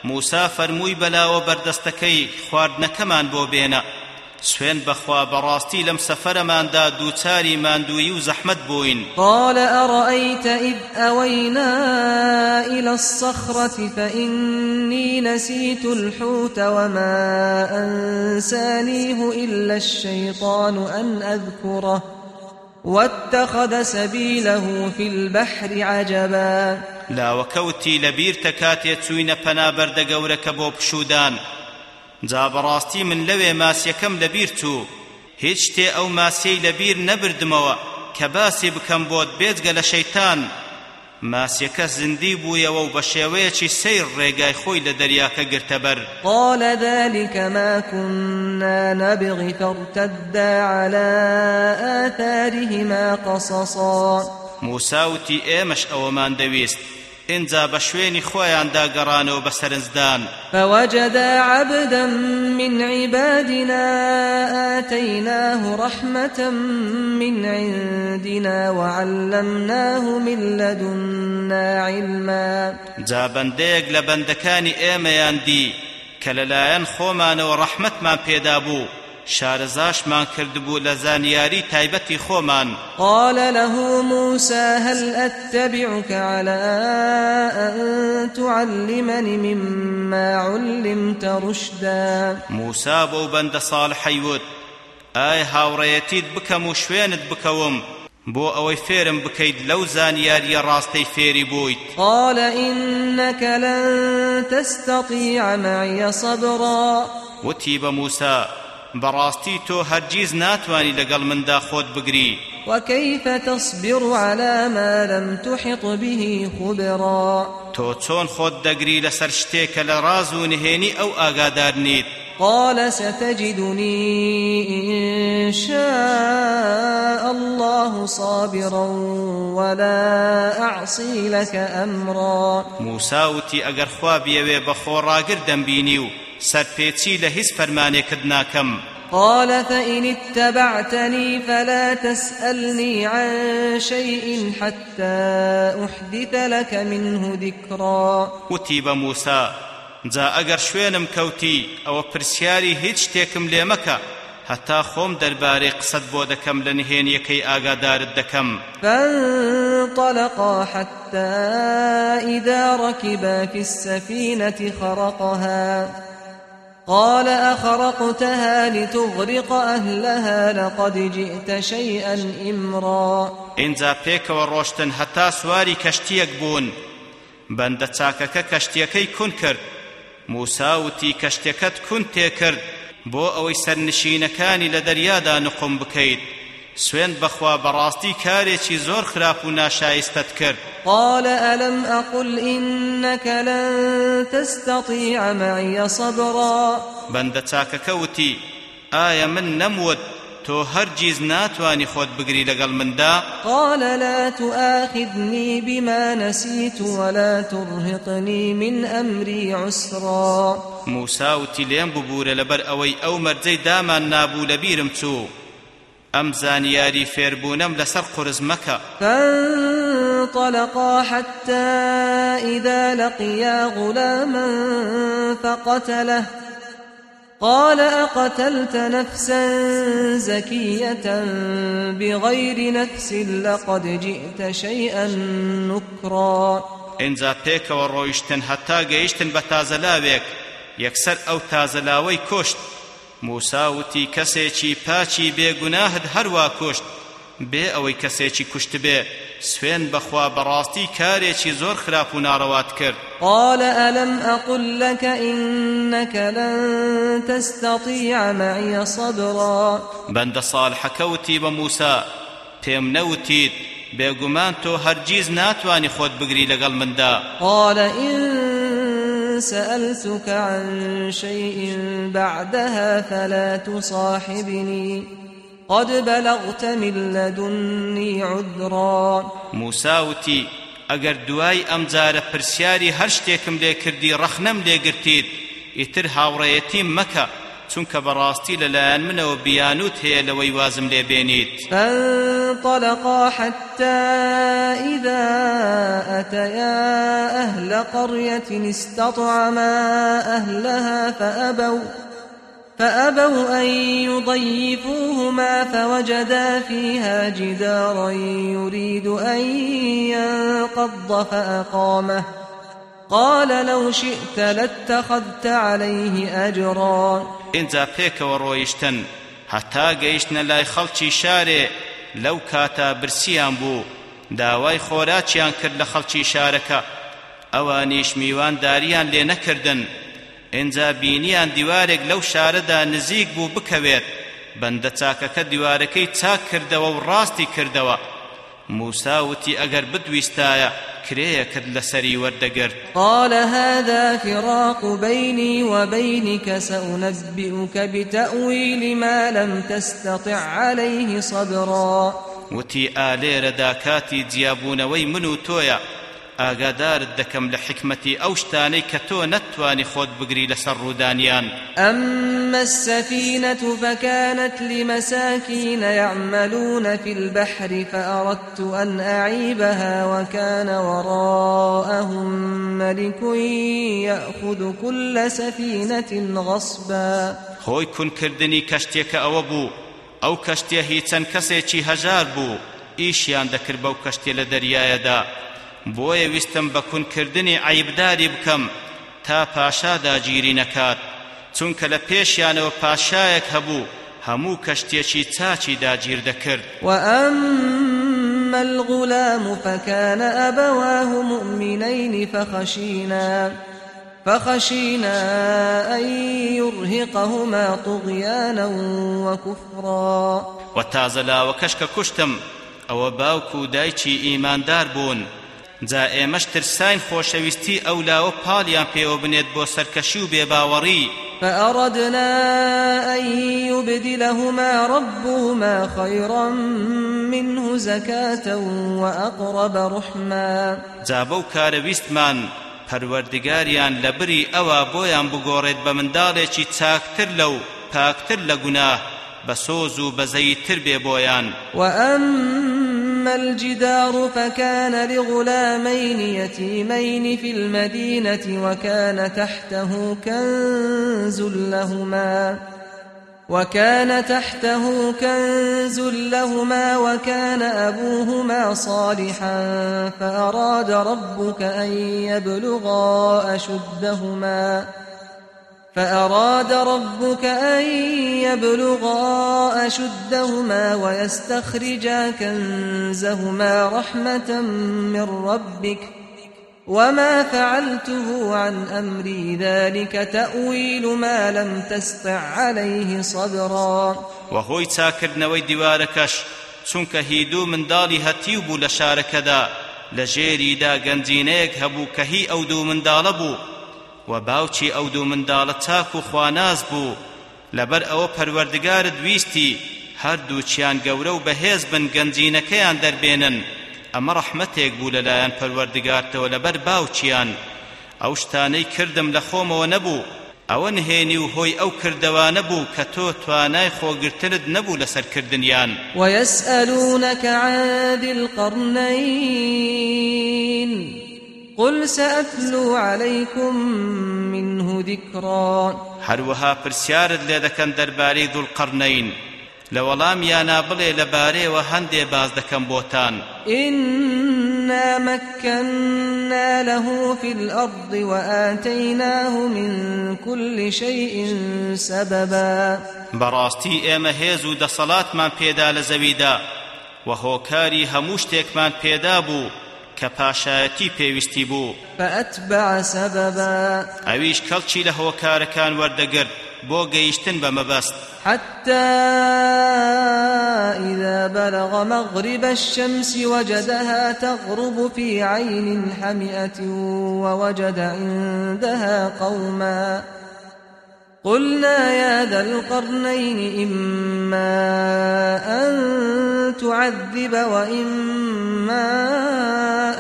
موسا فەرمووی بەلاوە بەردەستەکەی خواردنەکەمان بۆ بێنە. سوێن بەخوا بەڕاستی لەم سەفەرەماندا دووچاری ماندووی و زەحمەت بووین. قال أرأيت إذ أوينا إلى الصخرة فإني نسيت الحوت وما أنسانيه إلا الشيطان أن أذكره. واتخذ سبيله في البحر عجبا. لا وكوتي لبير تكاتي تسوين پنا برد گەورەکە بۆ پشودان جا بەڕاستی من لەوێ ماسیەکەم لەبیر چوو. هیچ شتێ ئەو ماسیەی لەبیر نەبردمەوە کە باسی بکەم بۆت بێجگە لە شەیتان. ماسیەکە زندی بوویەوە و بە شێوەیەکی سیر ڕێگای خۆی لە دەریاکە گرتەبەر. قال ذلك ما كنا نبغي فارتدا على آثارهما قصصا. موساوتی ئێمەش ئەوەمان دەویست. ئینجا بە شوێنی خۆیان داگەڕانەوە بە سەرنجدان. فوجدا عبدا من عبادنا آتيناه رحمة من عندنا وعلمناه من لدنا علما. جا بەندەیەک لە بەندەکانی ئێمەیان دی کە لەلایەن خۆمانەوە ڕەحمەتمان پێدا بوو. شارزاشمان کردبوو لە زانیاری تایبەتی خۆمان. قال له موسى هل أتبعك على أن تعلمني مما علمت رشدا؟ موسا بۆ بەندە ساڵحەی وت ئای هاوڕێیەتیت بکەم و شوێنت بکەوم بۆ ئەوەی فێرم بکەیت لەو زانیاریە ڕاستەی فێری بوویت قال إنك لن تستطيع معي صبرا. وتی بە موسا بەڕاستی تۆ هەرگیز ناتوانی لەگەڵ مندا خۆت بگری وكيف تصبر على ما لم تحط به خبرا؟ تۆ چۆن خۆت دەگری لەسەر شتێکە لە ڕاز و نهێنی ئەو ئاگادار نیت قال ستجدني إن شاء الله صابرا ولا أعصي لك أمرا. موسا وتی ئەگەر خوا بیەوێ بە خۆڕاگر دەمبینی و سەرپێچی لە هیچ فەرمانێکت ناکەم. قال فإن اتبعتني فلا تسألني عن شيء حتى أحدث لك منه ذكرا. وتی بە موسا جا ئەگەر شوێنم کەوتی ئەوە پرسیاری هیچ شتێکم لێ مەکە هەتا خۆم دەربارەی قسەت بۆ دەکەم لە نهێنیەکەی ئاگادارت دەکەم. فانطلقا حتى إذا ركبا في السفينة خرقها. قال أخرقتها لتغرق أهلها لقد جئت شيئا إمرا. پێکەوە ڕۆشتن هەتا سواری کەشتیەک بوون. بەندە چاکەکە کەشتیەکەی کون کرد. موسا وتی کەشتەکەت کون تێکرد بۆ ئەوەی سەرنشینەکانی لە دەریادا نقم بکەیت. سوێن بەخوا بەڕاستی کارێکی زۆر خراپ و ناشایستت کرد. قال ألم أقل إنك لن تستطيع معي صبرا؟ بەندە چاکەکە وتی ئایا من نەموت؟ تۆ هەرگیز ناتوانی خۆت بگری لەگەڵ مندا؟ قال لا تؤاخذني بما نسيت ولا ترهقني من أمري عسرا. موسا وتی لێم ببوورە لەبەر ئەوەی ئەو مەرجەی دامان نابوو لە بیرم چوو. ئەم زانیاری فێربوونەم لەسەر قورز مەکە فانطلقا حتى إذا لقيا غلاما فقتله. قال أقتلت نفسا زكية بغير نفس لقد جئت شيئا نكرا. ئینجا پێکەوە ڕۆیشتن هەتا گەیشتن بە تازەلاوێک یەکسەر ئەو تازەلاوەی کوشت موسا وتی کەسێکی پاچی بێگوناهت هەروە کوشت. بێ ئەوەی کەسێکی کوشت بێ. سوێن بەخوا بەڕاستی کارێکی زۆر خراپ و ناڕەوات کرد. قال ألم أقل لك إنك لن تستطيع معي صبرا. بەندە ساڵحەکەوتی بە موسا پێم نەوتیت بێگومان تۆ هەرگیز ناتوانی خۆت بگری لەگەڵ مندا. قال إن سألتك عن شيء بعدها فلا تصاحبني. قد بلغت من لدني عذرا. موساوتی ئەگەر دوای ئەم جارە پرسیاری هەر شتێکم لێ کردی ڕەخنەم لێگرتیت ئیتر چونکە بەڕاستی لەلایەن منەوە بیانوت هەیە لەوەی وازم لێ بێنیت. فانطلقا حتى إذا أتيا أهل قرية استطعما أهلها فأبوا فأبوا أن يضيفوهما فوجدا فيها جدارا يريد أن ينقض فأقامه. قال لو شئت لاتخذت عليه أجرا. ئینجا پێکەوە ڕۆیشتن هەتا گەیشتنە لای خەڵکی شارێ لەو کاتا برسیان بوو داوای خۆراکیان کرد لە خەڵکی شارەکە ئەوانیش میوان داریان لێ نەکردن ئینجا بینیان دیوارێک لەو شارەدا نزیک بوو بکەوێت بەندە چاکەکە دیوارەکەی چاک کردەوە و ڕاستی کردەوە موسا وتی ئەگەر بدویستایە کرێیەکت لەسەری وەردەگرت قال هذا فراق بيني وبينك سأنبئك بتأويل ما لم تستطع عليه صبرا. وتی ئالێرەدا کاتی جیابوونەوەی من و تۆیە ئاگادارت دەکەم لە حکمەتی ئەو شتانەی کە تۆ نەتوانی خۆت بگری لەسەر ڕوودانیان. أما السفينة فكانت لمساكين يعملون في البحر فأردت أن أعيبها وكان وراءهم ملك يأخذ كل سفينة غصبا. خۆی کونکردنی کەشتێکە ئەوە بوو. ئەو کەشتێ هیچ چەند کەسێکی هەژار بوو. ئیشیان دەکرد بەو کەشتێ لە دەریایەدا. بۆیە ویستم بە کونکردنی عیبداری بکەم تا پاشا داگیری نەکات. چونکە لە پێشیانەوە پاشایەک هەبوو هەموو کەشتێکی چاچی داگیر دەکرد. وأما الغلام فكان أبواه مؤمنين فخشينا فخشينا أن يرهقهما طغيانا وكفرا. وتازلا وكشك كشتم ئەوە باوکو و دایکی ئیماندار بوون. جا ئێمەش ترساین خۆشەویستی ئەو لاوە پاڵیان پێوە بنێت بۆ سەرکەشی و بێباوەڕی. فأردنا أن يبدلهما ربهما خيرا منه زكاة وأقرب رحما. جابە و کارەویستمان پەروەردگاریان لە بری ئەوە بۆیان بگۆڕێت بە منداڵێکی چاکتر لەو پاکتر لە گوناه بە سۆز و بەزەیتر بێ بۆیان. وأما الجدار فكان لغلامين يتيمين في المدينة وكان تحته كنز لهما وكان تحته كنز لهما وكان أبوهما صالحا فأراد ربك أن يبلغا أشدهما فأراد ربك أن يبلغا أشدهما ويستخرجا كنزهما رحمة من ربك وما فعلته عن أمري ذلك تأويل ما لم تستع عليه صبرا. وهۆی چاکردنەوەی دیوارەکەش چونکە هی دوو منداڵی هەتیو بوو لە شارەکەدا لە ژێریدا گەنجینەیەک هەبوو کە هی ئەو دوو منداڵە بوو. و باوچی ئەو دوو منداڵە چاک و خواناز بوو. لەبەر ئەوە پەروەردگارت ویستی هەردووچیان گەورە و بەهێز بن گەنجینەکەیان دەربێنن. ئەمە ڕەحمەتێک بوو لەلایەن پەروەردگارتەوە لەبەر باوچیان ئەو شتانەی کردم لە خۆمەوە نەبوو. ئەوە نهێنی و هۆی ئەو کردەوانە بوو کە تۆ توانای خۆگرتنت نەبوو لەسەرکردنیان عن ذي القرنين قل سأتلو عليكم منه ذكرا. هەروەها پرسیارت لێ دەکەن دەربارەی دوڵقەرنەین لە وەڵامیانە بڵێ لەبارەیەوە هەندێ باز دەکەم بۆتان. إنا مكنا له في الأرض وآتيناه من كل شيء سببا. بەڕاستی ئێمە هێز و دەسەڵاتمان پێدا لە زەویدا و هۆکاری هەموو شتێکمان پێدا بوو. کە پاشایەتی پێویستی بوو. فأتبع سببا. ئەویش کەڵکی لە هۆکارەکان وەردەگرت بۆ گەیشتن بە مەبەست. حتى إذا بلغ مغرب الشمس وجدها تغرب في عين حمئة ووجد عندها قوما. قلنا يا ذا القرنين إما أن تعذب وإما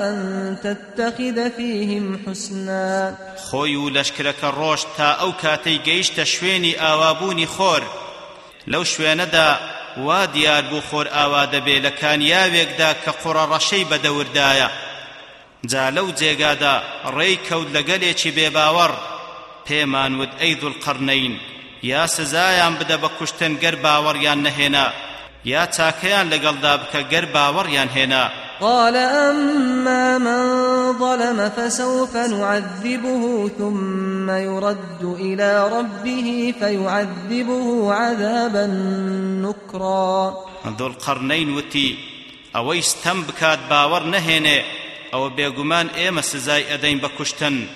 أن تتخذ فيهم حسنا. و لەشکرەکە ڕۆژ تا ئەو کاتەی گەیشتە شوێنی ئاوابوونی خۆر. لەو شوێنەدا وا دیار بوو خۆر ئاوا دەبێ لە کانیاوێکدا کە قوڕەڕەشەی بەدەوردایە. جا لەو جێگادا ڕێی کەوت لەگەلێکی بێباوەڕ. پێمان ود ئەی دوڵقەرنەین یا سزایان بدە بە کوشتن گەر باوەڕیان نەهێنا. یا چاکەیان لەگەڵدا بکە گەر باوەڕیان هێنا. قال أما من ظلم فسوف نعذبه ثم يرد إلى ربه فيعذبه عذابا نكرا. ذو القرنين وتي ئەوەی ستەم بکات باوەڕ نەهێنێ ئەوە بێگومان ئێمە سزای ئەدەین بە کوشتن.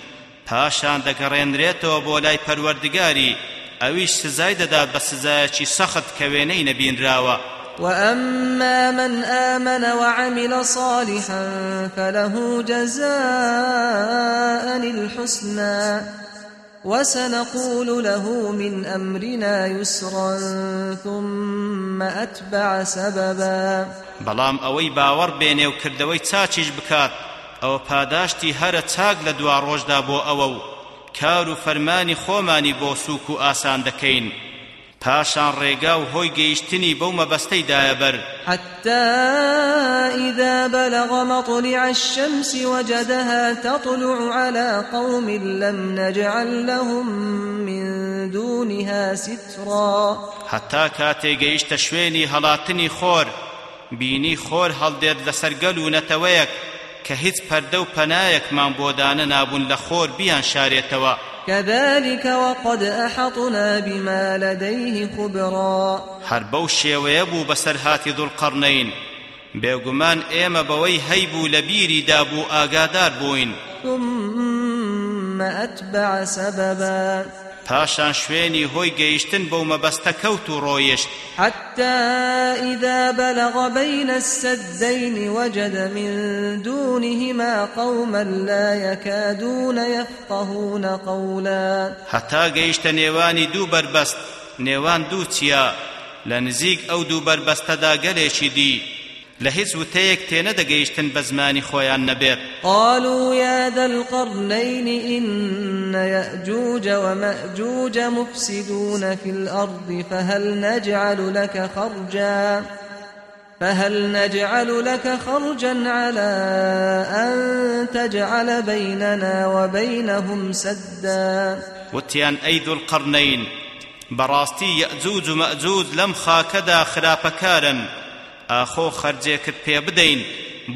پاشان دەگەڕێنرێتەوە بۆ لای پەروەردگاری ئەویش سزای دەدات بە سزایەکی سەخت کە وێنەی نەبینراوە. وأما من آمن وعمل صالحا فله جزاء الحسنى وسنقول له من أمرنا يسرا ثم أتبع سببا بەڵام ئەوەی باوەڕ بێنێ و کردەوەی چاچیش بکات ئەوە پاداشتی هەرە چاک لە دوا ڕۆژدا بۆ ئەوە و کار و فەرمانی خۆمانی بۆ پاشان ڕێگا و هۆی گەیشتنی بەو مەبەستەیدایە بەر حتى إذا بلغ مطلع الشمس وجدها تطلع على قوم لم نجعل لهم من دونها سترا. حتا کاتێ گەیشتە شوێنی هەڵاتنی خۆر بینی خۆر هەڵدێت لەسەر گەل و نەتەوەیەک کە هیچ پەردە و پەنایەکمان بۆدانە نابوون لە خۆر بیان شارێتەوە. كذلك وقد أحطنا بما لديه خبرا. هەر بەو شێوەیە هاتی دوڵقەڕنەین بێگومان ئێمە بەوەی هەیبوو لە بیری دابوو ئاگادار بووین. ثم أتبع سببا. پاشان شوێنی هۆی گەیشتن بەو مەبەستە کەوت و ڕۆیشت. حتى إذا بلغ بين السدين وجد من دونهما قوما لا يكادون يفقهون قولا. هەتا گەیشتە نێوانی دوو بربەست نێوان دوو چیا لە نزیک ئەو دوو بربەستەدا گەلێکی دی. تێنە دەگەیشتن بە زمانی خۆیان نەبێت. قالوا يا ذا القرنين إن يأجوج ومأجوج مفسدون في الأرض فهل نجعل لك خرجا؟ فهل نجعل لك خرجا على أن تجعل بيننا وبينهم سدا؟ وتیان ئەی دوڵقەڕنەین بەڕاستی یەئجوج و مەئجوج لەم خاکەدا خراپەکارن. ئاخۆ خەرجێکت پێ بدەین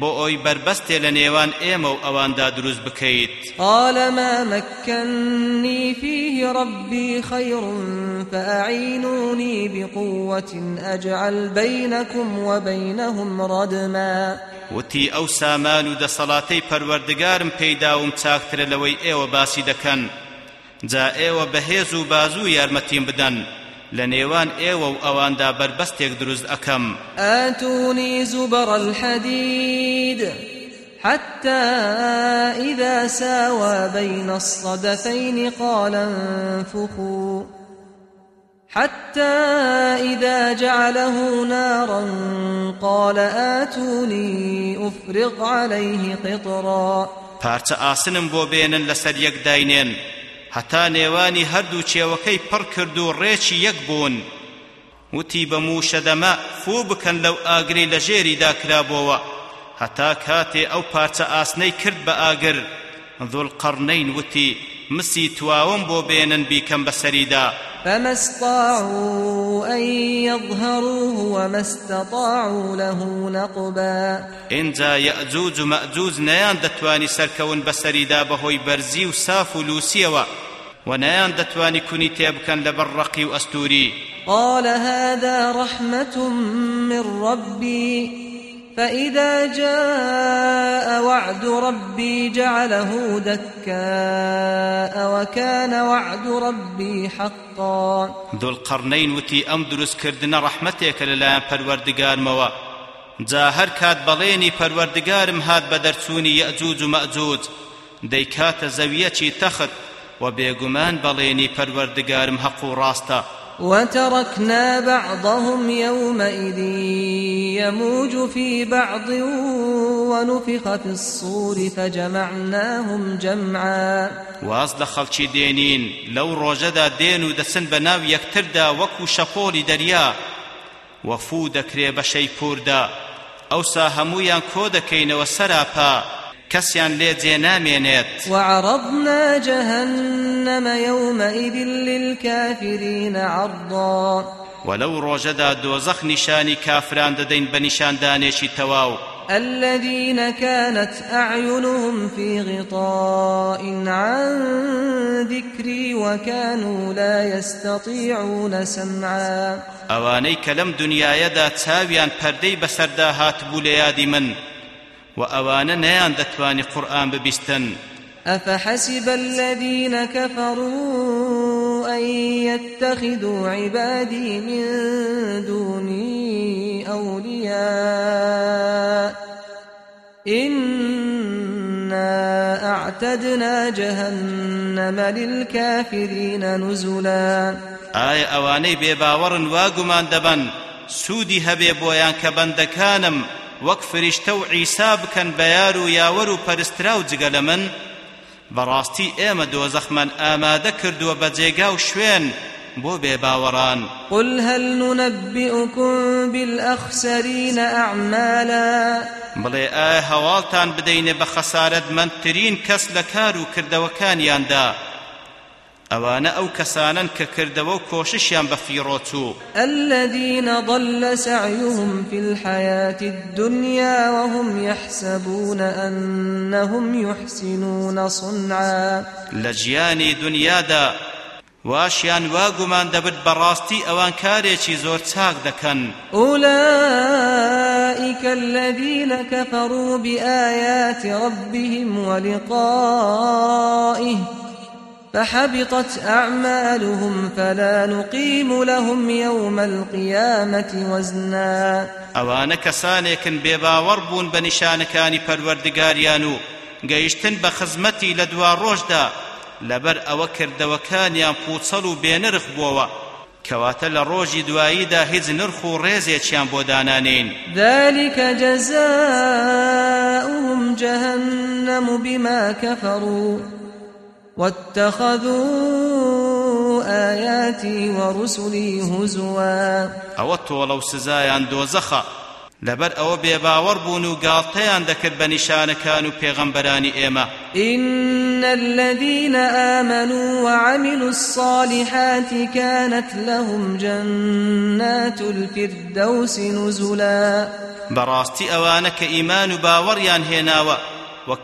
بۆ ئەوی بربەستێ لە نێوان ئێمە و ئەواندا دروست بکەیت. قال ما مكني فيه ربي خير فأعينوني بقوة أجعل بينكم وبينهم ردما. وتی ئەو سامان و دەسەڵاتەی پەروەردگارم پێیداوم چاکترە لەوەی ئێوە باسی دەکەن. جا ئێوە بەهێز و بازوو یارمەتیم بدەن. لە نێوان ئێوە و ئەواندا بربەستێک دروست ئەەکەم. آتوني زبر الحديد حتى إذا ساوى بين الصدفين قال انفخوا. حتى إذا جعله نارا قال آتوني أفرغ عليه قطرا. پارچە ئاسنم بۆ بێنن لەسەر یەک داینێن. هەتا نێوانی هەردوو چێوەکەی پڕ کرد و ڕێکی یەک بوون. وتی بە موشەدەمە فو بکەن لەو ئاگری لە ژێری داکرابۆوە هەتا کاتێ ئەو پارچە ئاسنەی کرد بە ئاگر. ذوڵقەڕنەین وتی مسی تواوم بۆ بێنن بیکەم بەسەریدا فما استطاعوا أن يظهروه وما استطاعوا له نقبا اینجا یەئجوج و مەئجوج نەیان دەتوانی سەرکەون بەسەریدا بەهۆی بەرزی و ساف و لووسیەوە و نەیان دەتوانی کونی تێبکەن لە بەڕەقی و ئەستوری قال هذا رحمة من ربي. فإذا جاء وعد ربي جعله دكاء وكان وعد ربي حقا. ذو القرنين وتي أم دروس كردنا رحمتك للايان پروردگارموا جا هەر کات بەڵێنی پەروەردگارم هات بە دەرچوونی یەجوج و مەجوج دەیکاتە زەویەکی تەخت و بێگومان بەڵێنی وتركنا بعضهم يومئذ يموج في بعض ونفخ في الصور فجمعناهم جمعا. واز لە خەڵکی دێنین لەو ڕۆژەدا دێن و دەسن بە ناو یەکتردا وەکو شەپۆلی دەریا وەفوو دەکرێ بە شەیپوردا ئەوسا هەمویان کۆ لێ جێ نامێنێت وعرضنا جهنم يومئذ للكافرين عرضا. ولو ڕۆژەدا دۆزەخ نیشانی کافران دەدەین بە نیشاندانێکی تەواو الذين كانت أعينهم في غطاء عن ذكري وكانوا لا يستطيعون سمعا. ئەوانەی کە لەم دنیاەدا چاویان پەردەی بەسەردا هاتبوو لە یادی من. و ئەوانە نەیان دەتوانی قورآن ببیستن أفحسب الذين كفروا أن يتخذوا عبادي من دوني أولياء إنا أعتدنا جهنم للكافرين نزلا. ئایا ئەوانەی بێباوەڕن واگومان دەبەن سوودی هەبێ بۆیان کە بەندەکانم وەک فریشتە و عیسا بکەن بە یار و یاوەر و پەرسترا و جگە لە من بەڕاستی ئێمە دۆزەخمان ئامادە کردووە بە جێگا و شوێن بۆ بێباوەڕان قل هل ننبئكم بالأخسرين أعمالا؟ بڵێ ئایا هەواڵتان بدەینێ بە خەسارەتمەندترین کەس لە کار و کردەوەکانیاندا؟ ئەوانە ئەو کەسانن کە کردەوە و کۆششیان بە فیڕۆچوو الذين ضل سعيهم في الحياة الدنيا وهم يحسبون أنهم يحسنون صنعا. لە ژیانی دنیادا واشیان واگومان دەبت بەڕاستی ئەوان کارێکی زۆر چاک دەکەن. أولئك الذين كفروا بآيات ربهم ولقائه فحبطت أعمالهم فلا نقيم لهم يوم القيامة وزنا. ئەوانە کەسانێکن بێباوەڕ بوون بە نیشانەکانی پەروەردگاریان و گەیشتن بە خزمەتی لە دوا ڕۆژدا لەبەر ئەوە کردەوەکانیان پوچەڵ و بێنرخ بووەوە. کەواتە لە ڕۆژی دواییدا هیچ نرخ و ڕێزێکیان بۆ دانانین. ذلك جزاؤهم جهنم بما كفروا. واتخذوا آياتي ورسلي هزوا. ئەوە تۆڵە و سزایان دۆزەخە. لەبەر ئەوە بێباوەڕ بوون و گاڵتەیان دەکرد بە نیشانەکان و پێغەمبەرانی ئێمە. إن الذين آمنوا وعملوا الصالحات كانت لهم جنات الفردوس نزلا. بەڕاستی ئەوانە کە ئیمان و باوەڕیان هێناوە و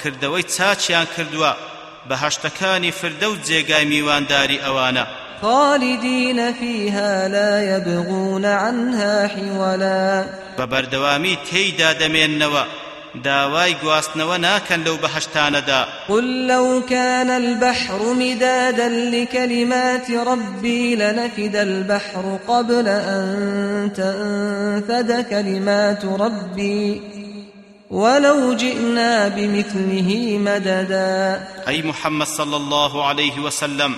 بەهەشتەکانی فردەوت جێگای میوانداری ئەوانە. خالدين فيها لا يبغون عنها حولا بەبەردەوامی تێیدا دەمێننەوە داوای گواستنەوە ناکەن لەو بەهەشتانەدا قل لو كان البحر مدادا لكلمات ربي لنفد البحر قبل أن تنفد كلمات ربي. ولو جئنا بمثله مددا. ئەی محەممەد صلى الله عليه وسلم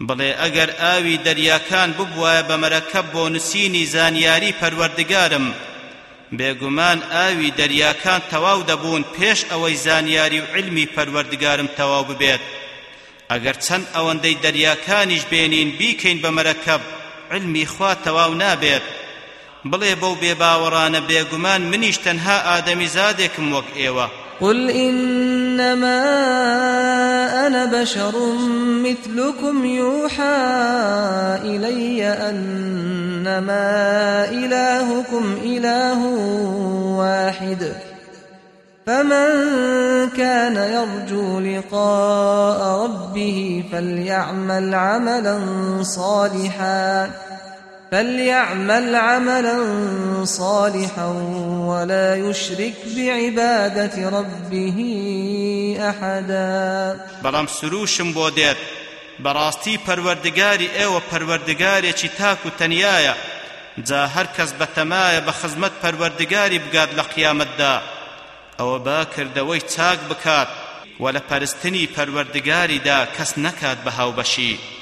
بڵێ ئەگەر ئاوی دەریاکان ببوایە بە مەرەکەب بۆ نووسینی زانیاری پەروەردگارم بێگومان ئاوی دەریاکان تەواو دەبوون پێش ئەوەی زانیاری و علمی پەروەردگارم تەواو ببێت. ئەگەر چەند ئەوەندەی دەریاکانیش بێنین بیکەین بە مەرەکەب علمی خوا تەواو نابێت. بڵێ بەو بێباوەڕانە بێگومان منیش تەنها ئادەمی زادێکم وەک ئێوە. قل إنما أنا بشر مثلكم يوحى إلي أنما إلهكم إله واحد. فمن كان يرجو لقاء ربه فليعمل عملا صالحا. فليعمل عملا صالحا ولا يشرك بعبادة ربه أحدا. بەڵام سروشم بۆ دێت بەڕاستی پەروەردگاری ئێوە پەروەردگارێکی تاک و تەنیایە جا هەر کەس بەتەمایە بە خزمەت پەروەردگاری بگات لە قیامەتدا. ئەوە با کردەوەی چاک بکات و لە پەرستنی پەروەردگاریدا کەس نەکات بە هاوبەشی.